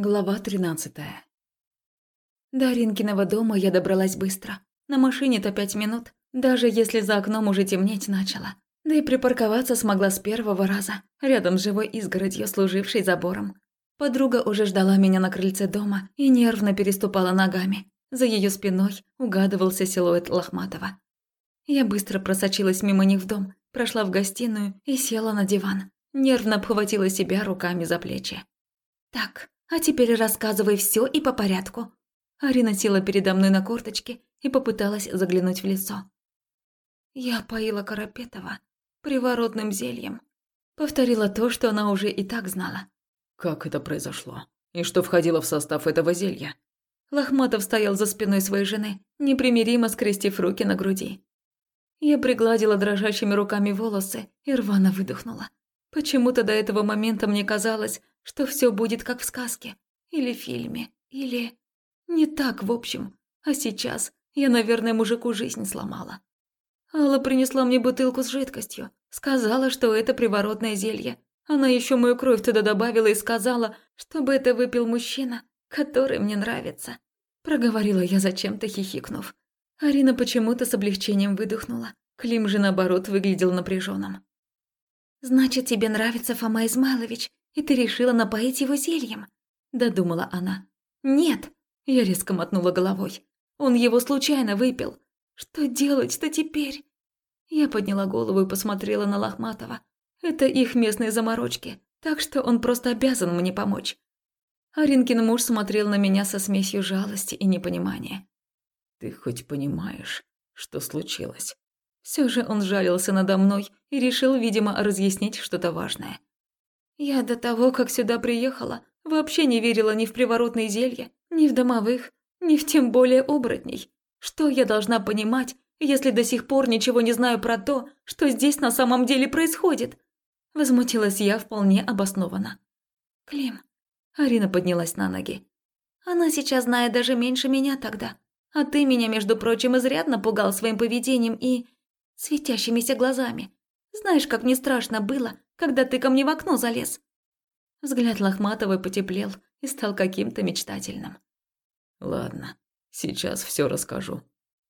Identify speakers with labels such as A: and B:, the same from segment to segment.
A: Глава 13 До Ринкиного дома я добралась быстро. На машине-то пять минут, даже если за окном уже темнеть начало. Да и припарковаться смогла с первого раза, рядом с живой изгородью, служившей забором. Подруга уже ждала меня на крыльце дома и нервно переступала ногами. За ее спиной угадывался силуэт Лохматова. Я быстро просочилась мимо них в дом, прошла в гостиную и села на диван. Нервно обхватила себя руками за плечи. «Так, а теперь рассказывай все и по порядку». Арина села передо мной на корточки и попыталась заглянуть в лицо. Я поила Карапетова приворотным зельем. Повторила то, что она уже и так знала.
B: Как это произошло? И что входило в состав этого зелья?
A: Лохматов стоял за спиной своей жены, непримиримо скрестив руки на груди. Я пригладила дрожащими руками волосы и рвано выдохнула. Почему-то до этого момента мне казалось, что все будет как в сказке, или фильме, или... Не так, в общем. А сейчас я, наверное, мужику жизнь сломала. Алла принесла мне бутылку с жидкостью, сказала, что это приворотное зелье. Она еще мою кровь туда добавила и сказала, чтобы это выпил мужчина, который мне нравится. Проговорила я зачем-то хихикнув. Арина почему-то с облегчением выдохнула. Клим же, наоборот, выглядел напряженным. «Значит, тебе нравится Фома Измайлович, и ты решила напоить его зельем?» – додумала она. «Нет!» – я резко мотнула головой. «Он его случайно выпил. Что делать-то теперь?» Я подняла голову и посмотрела на Лохматова. Это их местные заморочки, так что он просто обязан мне помочь. Аринкин муж смотрел на меня со смесью жалости и непонимания.
B: «Ты хоть понимаешь, что случилось?»
A: Все же он жалился надо мной и решил, видимо, разъяснить что-то важное. Я до того, как сюда приехала, вообще не верила ни в приворотные зелья, ни в домовых, ни в тем более оборотней. Что я должна понимать, если до сих пор ничего не знаю про то, что здесь на самом деле происходит? Возмутилась я вполне обоснованно. Клим. Арина поднялась на ноги. Она сейчас знает даже меньше меня тогда. А ты меня, между прочим, изрядно пугал своим поведением и... светящимися глазами. Знаешь, как мне страшно было, когда ты ко мне в окно залез?» Взгляд Лохматовой потеплел и стал каким-то мечтательным.
B: «Ладно, сейчас все расскажу.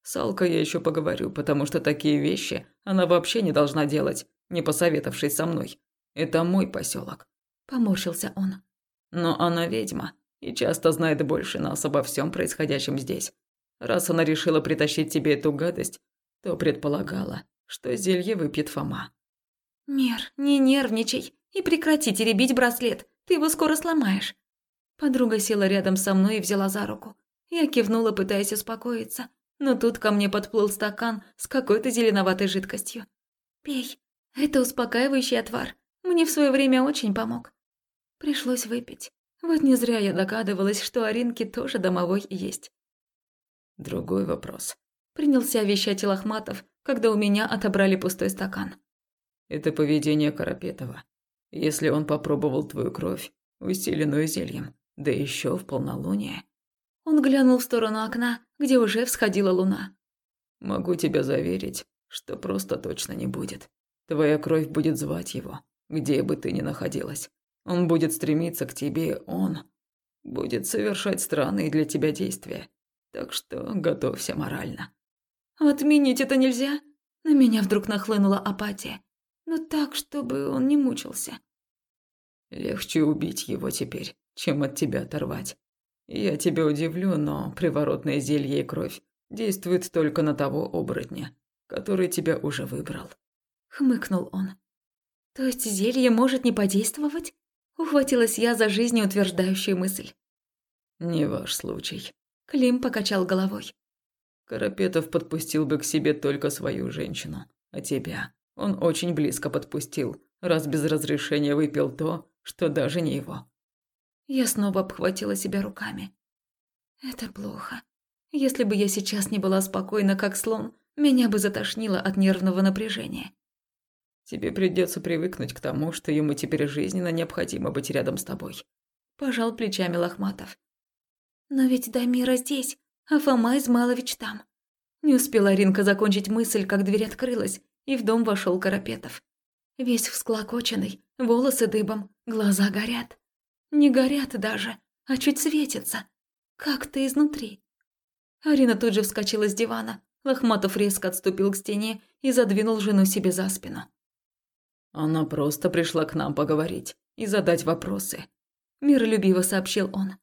B: С Алкой я еще поговорю, потому что такие вещи она вообще не должна делать, не посоветовавшись со мной. Это мой поселок.
A: Поморщился он.
B: Но она ведьма и часто знает больше нас обо всем происходящем здесь. Раз она решила притащить тебе эту гадость, то предполагала, что зелье выпьет Фома.
A: «Мир, не нервничай и прекрати теребить браслет, ты его скоро сломаешь». Подруга села рядом со мной и взяла за руку. Я кивнула, пытаясь успокоиться, но тут ко мне подплыл стакан с какой-то зеленоватой жидкостью. «Пей, это успокаивающий отвар, мне в свое время очень помог». Пришлось выпить. Вот не зря я догадывалась, что Аринке тоже домовой есть.
B: Другой вопрос.
A: Принялся вещать Лохматов, когда у меня отобрали пустой стакан.
B: Это поведение Карапетова. Если он попробовал твою кровь, усиленную зельем, да еще в полнолуние.
A: Он глянул в сторону окна, где уже всходила луна.
B: Могу тебя заверить, что просто точно не будет. Твоя кровь будет звать его, где бы ты ни находилась. Он будет стремиться к тебе, он будет совершать странные для тебя действия. Так что готовься морально.
A: Отменить это нельзя? На меня вдруг нахлынула апатия но так, чтобы он не мучился.
B: Легче убить его теперь, чем от тебя оторвать. Я тебя удивлю, но приворотное зелье и кровь действует только на того оборотня, который тебя уже выбрал.
A: Хмыкнул он. То есть зелье может не подействовать? Ухватилась я за жизнеутверждающую мысль.
B: Не ваш случай.
A: Клим покачал головой.
B: Карапетов подпустил бы к себе только свою женщину, а тебя он очень близко подпустил, раз без разрешения выпил то, что даже не его.
A: Я снова обхватила себя руками. Это плохо. Если бы я сейчас не была спокойна, как слон, меня бы затошнило от нервного напряжения.
B: Тебе придется привыкнуть к тому, что ему теперь жизненно необходимо быть рядом с тобой.
A: Пожал плечами Лохматов. Но ведь Дамира здесь, а Фома Измайлович там. Не успела Ринка закончить мысль, как дверь открылась, и в дом вошел Карапетов. Весь всклокоченный, волосы дыбом, глаза горят. Не горят даже, а чуть светится. Как-то изнутри. Арина тут же вскочила с дивана. Лохматов резко отступил к стене и задвинул жену себе за спину.
B: «Она просто пришла к нам поговорить и задать вопросы», –
A: миролюбиво сообщил он.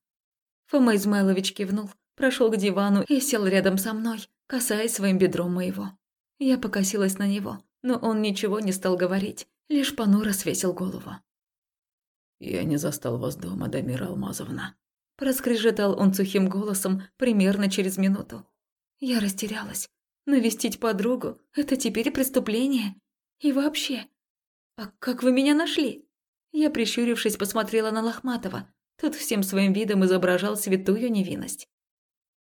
A: Фома Измайлович кивнул, прошел к дивану и сел рядом со мной, касаясь своим бедром моего. Я покосилась на него, но он ничего не стал говорить, лишь понуро свесил голову.
B: «Я не застал вас дома, Дамира Алмазовна», –
A: проскрежетал он сухим голосом примерно через минуту. Я растерялась. Навестить подругу – это теперь преступление? И вообще, а как вы меня нашли? Я, прищурившись, посмотрела на Лохматова. Тот всем своим видом изображал святую невинность.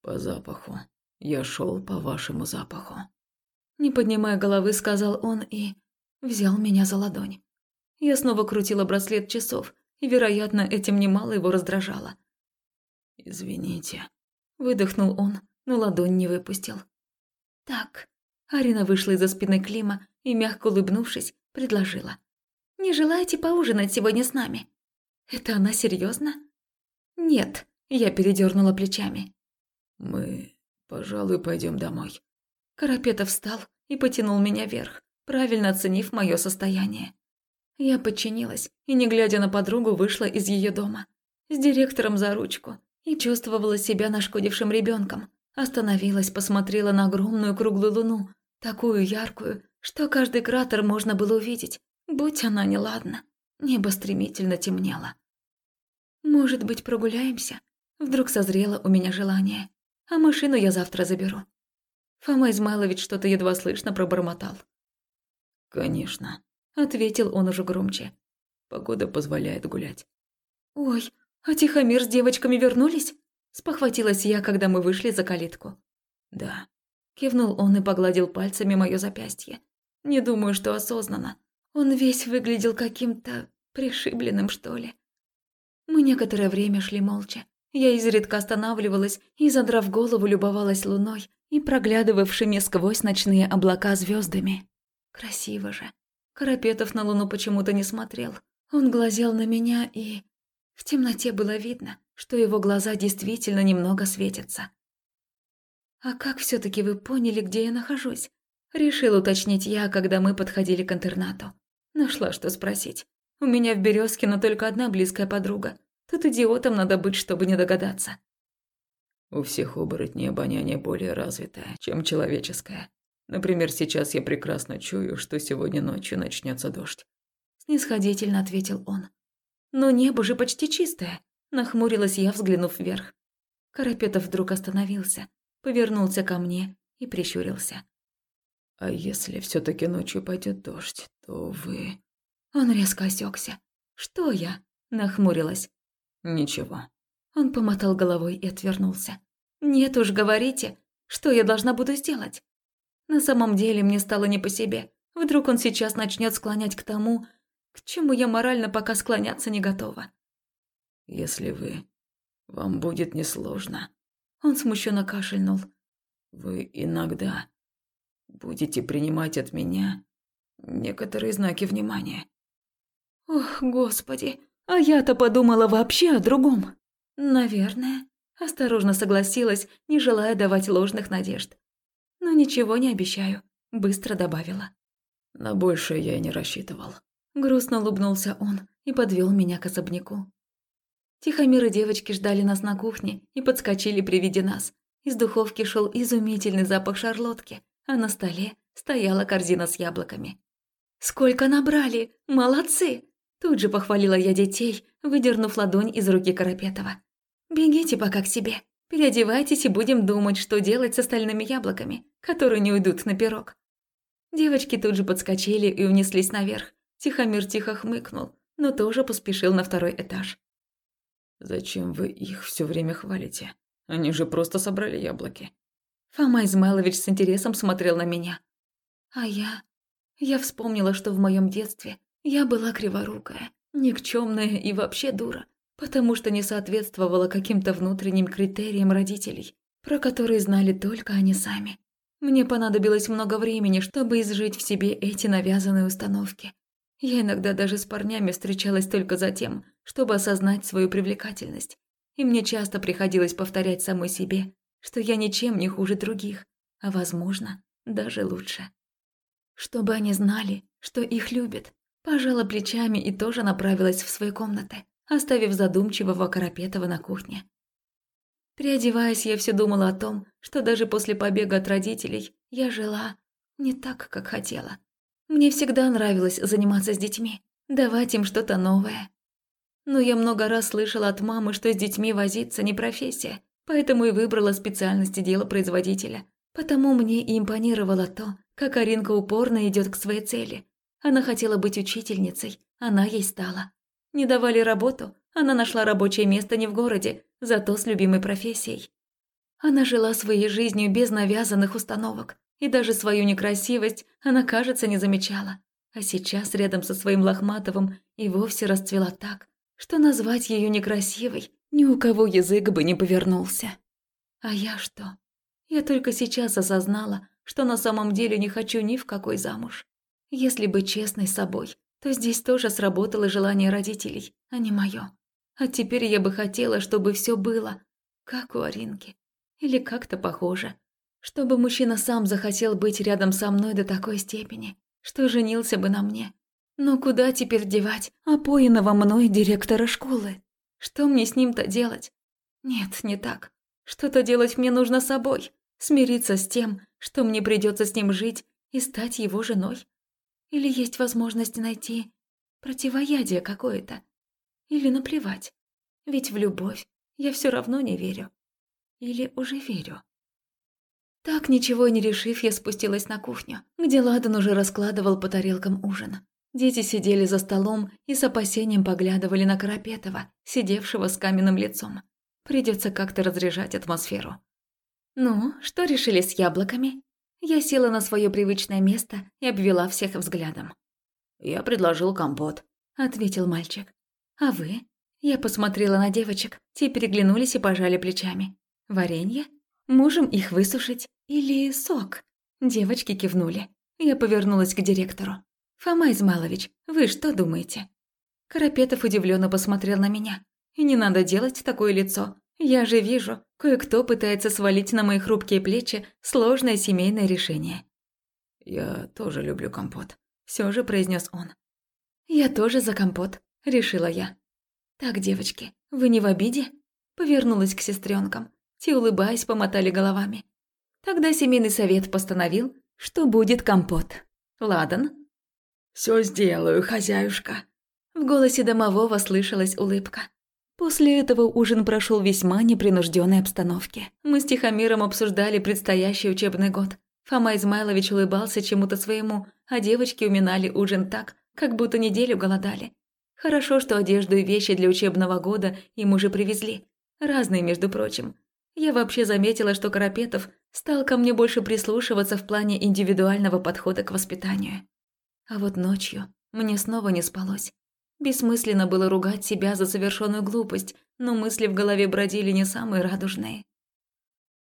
B: «По запаху. Я шел по вашему запаху».
A: Не поднимая головы, сказал он и взял меня за ладонь. Я снова крутила браслет часов, и, вероятно, этим немало его раздражало.
B: «Извините», –
A: выдохнул он, но ладонь не выпустил. «Так». Арина вышла из-за спины Клима и, мягко улыбнувшись, предложила. «Не желаете поужинать сегодня с нами?» «Это она серьезно? «Нет», – я передернула плечами.
B: «Мы, пожалуй, пойдем домой».
A: Карапетов встал и потянул меня вверх, правильно оценив мое состояние. Я подчинилась и, не глядя на подругу, вышла из ее дома. С директором за ручку и чувствовала себя нашкодившим ребенком, Остановилась, посмотрела на огромную круглую луну, такую яркую, что каждый кратер можно было увидеть, будь она неладна. Небо стремительно темнело. «Может быть, прогуляемся?» Вдруг созрело у меня желание. А машину я завтра заберу. Фома Измайлович что-то едва слышно пробормотал.
B: «Конечно», –
A: ответил он уже громче.
B: «Погода позволяет гулять».
A: «Ой, а Тихомир с девочками вернулись?» Спохватилась я, когда мы вышли за калитку.
B: «Да».
A: Кивнул он и погладил пальцами мое запястье. Не думаю, что осознанно. Он весь выглядел каким-то пришибленным, что ли. Мы некоторое время шли молча. Я изредка останавливалась и, задрав голову, любовалась луной и проглядывавшими сквозь ночные облака звездами. Красиво же. Карапетов на луну почему-то не смотрел. Он глазел на меня, и... В темноте было видно, что его глаза действительно немного светятся. «А как все таки вы поняли, где я нахожусь?» Решил уточнить я, когда мы подходили к интернату. Нашла, что спросить. У меня в Березкино только одна близкая подруга. Тут идиотом надо быть, чтобы не догадаться.
B: У всех оборотней обоняние более развитое, чем человеческое. Например, сейчас я прекрасно чую, что сегодня ночью начнется дождь.
A: Снисходительно ответил он. Но небо же почти чистое. Нахмурилась я, взглянув вверх. Карапетов вдруг остановился, повернулся ко мне и прищурился.
B: «А если все таки ночью пойдет дождь, то вы...»
A: Он резко осекся. «Что я?» – нахмурилась.
B: «Ничего».
A: Он помотал головой и отвернулся. «Нет уж, говорите, что я должна буду сделать?» На самом деле мне стало не по себе. Вдруг он сейчас начнет склонять к тому, к чему я морально пока склоняться не готова.
B: Если вы... Вам будет несложно.
A: Он смущенно кашельнул.
B: Вы иногда будете принимать от меня некоторые знаки внимания.
A: Ох, господи, а я-то подумала вообще о другом. Наверное. Осторожно согласилась, не желая давать ложных надежд. Но ничего не обещаю, быстро добавила.
B: На большее я и не рассчитывал.
A: Грустно улыбнулся он и подвел меня к особняку. Тихомир и девочки ждали нас на кухне и подскочили при виде нас. Из духовки шел изумительный запах шарлотки, а на столе стояла корзина с яблоками. «Сколько набрали! Молодцы!» Тут же похвалила я детей, выдернув ладонь из руки Карапетова. «Бегите пока к себе, переодевайтесь и будем думать, что делать с остальными яблоками, которые не уйдут на пирог». Девочки тут же подскочили и унеслись наверх. Тихомир тихо хмыкнул, но тоже поспешил на второй этаж.
B: Зачем вы их все время хвалите? Они же просто собрали яблоки.
A: Фома Измайлович с интересом смотрел на меня. А я... Я вспомнила, что в моем детстве я была криворукая, никчемная и вообще дура, потому что не соответствовала каким-то внутренним критериям родителей, про которые знали только они сами. Мне понадобилось много времени, чтобы изжить в себе эти навязанные установки. Я иногда даже с парнями встречалась только за тем, чтобы осознать свою привлекательность. и мне часто приходилось повторять самой себе, что я ничем не хуже других, а, возможно, даже лучше. Чтобы они знали, что их любят, пожала плечами и тоже направилась в свои комнаты, оставив задумчивого Карапетова на кухне. Переодеваясь, я все думала о том, что даже после побега от родителей я жила не так, как хотела. Мне всегда нравилось заниматься с детьми, давать им что-то новое. Но я много раз слышала от мамы, что с детьми возиться не профессия, поэтому и выбрала специальность дела производителя. Потому мне и импонировало то, как Аринка упорно идет к своей цели. Она хотела быть учительницей, она ей стала. Не давали работу, она нашла рабочее место не в городе, зато с любимой профессией. Она жила своей жизнью без навязанных установок, и даже свою некрасивость она, кажется, не замечала. А сейчас рядом со своим Лохматовым и вовсе расцвела так, что назвать ее некрасивой ни у кого язык бы не повернулся. А я что? Я только сейчас осознала, что на самом деле не хочу ни в какой замуж. Если быть честной с собой, то здесь тоже сработало желание родителей, а не мое. А теперь я бы хотела, чтобы все было, как у Аринки. Или как-то похоже. Чтобы мужчина сам захотел быть рядом со мной до такой степени, что женился бы на мне. Но куда теперь девать опоенного мной директора школы? Что мне с ним-то делать? Нет, не так. Что-то делать мне нужно собой. Смириться с тем, что мне придется с ним жить и стать его женой. Или есть возможность найти противоядие какое-то, или наплевать. Ведь в любовь я все равно не верю. Или уже верю. Так, ничего не решив, я спустилась на кухню, где Ладан уже раскладывал по тарелкам ужин. Дети сидели за столом и с опасением поглядывали на Карапетова, сидевшего с каменным лицом. Придется как-то разряжать атмосферу. «Ну, что решили с яблоками?» Я села на свое привычное место и обвела всех взглядом.
B: «Я предложил компот», — ответил мальчик.
A: «А вы?» Я посмотрела на девочек, те переглянулись и пожали плечами. «Варенье? Можем их высушить? Или сок?» Девочки кивнули. Я повернулась к директору. «Фома Измалович, вы что думаете?» Карапетов удивленно посмотрел на меня. «И не надо делать такое лицо. Я же вижу, кое-кто пытается свалить на мои хрупкие плечи сложное семейное решение».
B: «Я тоже люблю компот», –
A: все же произнес он. «Я тоже за компот», решила я. «Так, девочки, вы не в обиде?» Повернулась к сестренкам. Те, улыбаясь, помотали головами. Тогда семейный совет постановил, что будет компот. Ладан?
C: «Все сделаю, хозяюшка».
A: В голосе домового слышалась улыбка. После этого ужин прошел весьма непринужденной обстановке. Мы с Тихомиром обсуждали предстоящий учебный год. Фома Измайлович улыбался чему-то своему, а девочки уминали ужин так, как будто неделю голодали. Хорошо, что одежду и вещи для учебного года им уже привезли. Разные, между прочим. Я вообще заметила, что Карапетов стал ко мне больше прислушиваться в плане индивидуального подхода к воспитанию. А вот ночью мне снова не спалось. Бессмысленно было ругать себя за совершенную глупость, но мысли в голове бродили не самые радужные.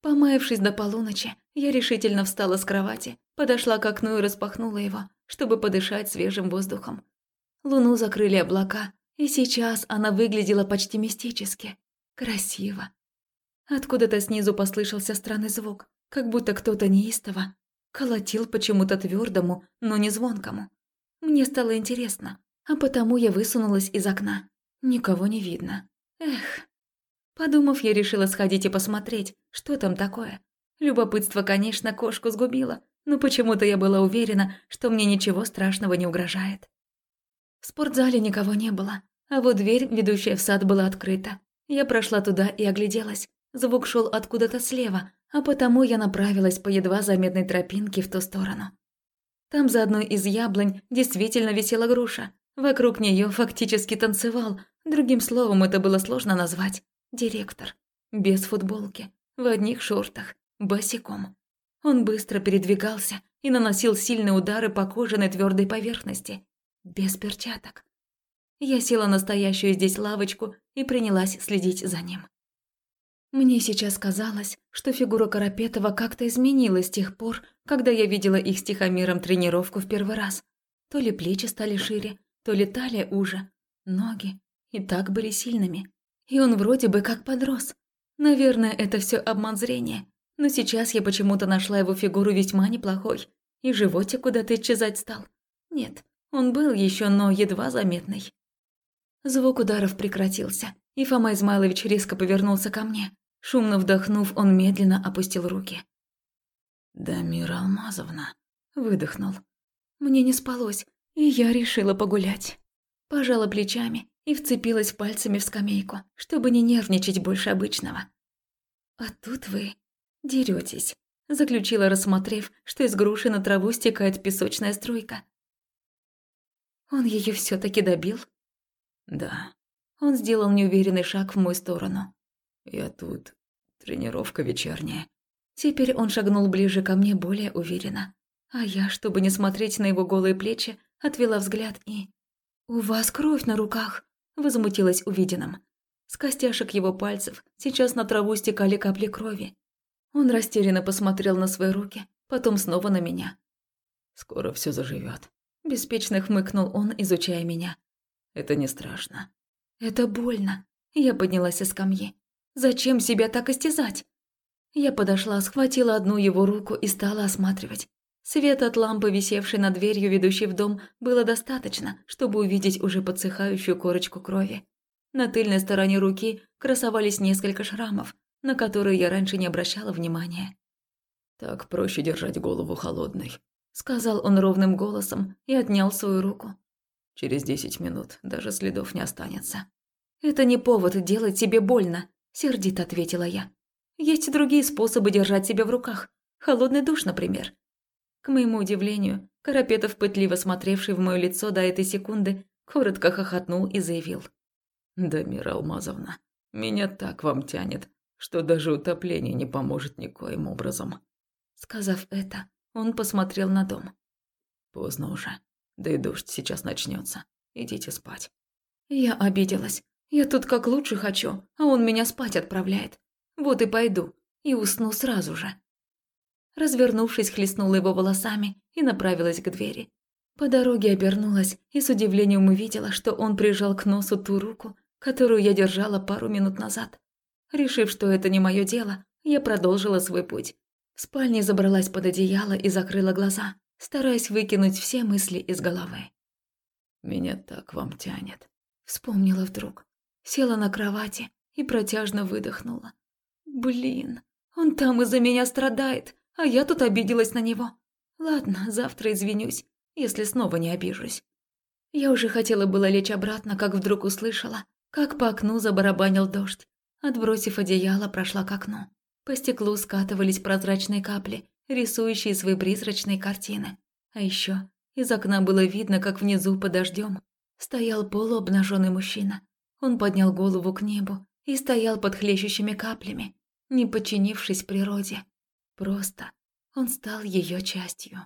A: Помаявшись до полуночи, я решительно встала с кровати, подошла к окну и распахнула его, чтобы подышать свежим воздухом. Луну закрыли облака, и сейчас она выглядела почти мистически. Красиво. Откуда-то снизу послышался странный звук, как будто кто-то неистово колотил почему-то твердому, но не звонкому. Мне стало интересно, а потому я высунулась из окна. Никого не видно. Эх. Подумав, я решила сходить и посмотреть, что там такое. Любопытство, конечно, кошку сгубило, но почему-то я была уверена, что мне ничего страшного не угрожает. В спортзале никого не было, а вот дверь, ведущая в сад, была открыта. Я прошла туда и огляделась. Звук шел откуда-то слева, а потому я направилась по едва заметной тропинке в ту сторону. Там за одной из яблонь действительно висела груша. Вокруг нее фактически танцевал, другим словом это было сложно назвать, директор. Без футболки, в одних шортах, босиком. Он быстро передвигался и наносил сильные удары по кожаной твердой поверхности, без перчаток. Я села на стоящую здесь лавочку и принялась следить за ним. Мне сейчас казалось, что фигура Карапетова как-то изменилась с тех пор, когда я видела их с Тихомиром тренировку в первый раз. То ли плечи стали шире, то ли талия уже, ноги и так были сильными. И он вроде бы как подрос. Наверное, это все обман зрения. Но сейчас я почему-то нашла его фигуру весьма неплохой. И животик куда-то исчезать стал. Нет, он был еще, но едва заметный. Звук ударов прекратился, и Фома Измайлович резко повернулся ко мне. Шумно вдохнув, он медленно опустил руки.
B: «Дамира Алмазовна», —
A: выдохнул. Мне не спалось, и я решила погулять. Пожала плечами и вцепилась пальцами в скамейку, чтобы не нервничать больше обычного. «А тут вы деретесь, заключила, рассмотрев, что из груши на траву стекает песочная струйка. Он ее все таки добил?
B: Да.
A: Он сделал неуверенный шаг в мою сторону.
B: Я тут. Тренировка вечерняя.
A: Теперь он шагнул ближе ко мне более уверенно. А я, чтобы не смотреть на его голые плечи, отвела взгляд и... «У вас кровь на руках!» – возмутилась увиденным. С костяшек его пальцев сейчас на траву стекали капли крови. Он растерянно посмотрел на свои руки, потом снова на меня.
B: «Скоро все заживет.
A: Беспечно хмыкнул он, изучая меня.
B: «Это не страшно».
A: «Это больно». Я поднялась из скамьи. «Зачем себя так истязать?» Я подошла, схватила одну его руку и стала осматривать. Свет от лампы, висевшей над дверью, ведущей в дом, было достаточно, чтобы увидеть уже подсыхающую корочку крови. На тыльной стороне руки красовались несколько шрамов, на которые я раньше не обращала внимания.
B: «Так проще держать голову холодной», —
A: сказал он ровным голосом и отнял свою руку.
B: «Через десять минут даже следов не останется».
A: «Это не повод делать тебе больно», — сердито ответила я. «Есть другие способы держать себя в руках. Холодный душ, например. К моему удивлению, Карапетов, пытливо смотревший в мое лицо до этой секунды, коротко хохотнул и заявил.
B: «Да, Мира Алмазовна, меня так вам тянет, что даже утопление не поможет никоим образом».
A: Сказав это, он посмотрел на дом.
B: «Поздно уже. Да и дождь сейчас начнется. Идите спать».
A: Я обиделась. Я тут как лучше хочу, а он меня спать отправляет. Вот и пойду. И усну сразу же развернувшись, хлестнула его волосами и направилась к двери. По дороге обернулась и с удивлением увидела, что он прижал к носу ту руку, которую я держала пару минут назад. Решив, что это не мое дело, я продолжила свой путь. В спальне забралась под одеяло и закрыла глаза, стараясь выкинуть все мысли из головы.
B: «Меня так вам тянет», —
A: вспомнила вдруг. Села на кровати и протяжно выдохнула. «Блин, он там из-за меня страдает, а я тут обиделась на него. Ладно, завтра извинюсь, если снова не обижусь. Я уже хотела было лечь обратно, как вдруг услышала, как по окну забарабанил дождь. Отбросив одеяло, прошла к окну. По стеклу скатывались прозрачные капли, рисующие свои призрачные картины. А еще из окна было видно, как внизу под дождем стоял полуобнаженный мужчина. Он поднял голову к небу и стоял под хлещущими каплями, не подчинившись природе. Просто он стал ее частью.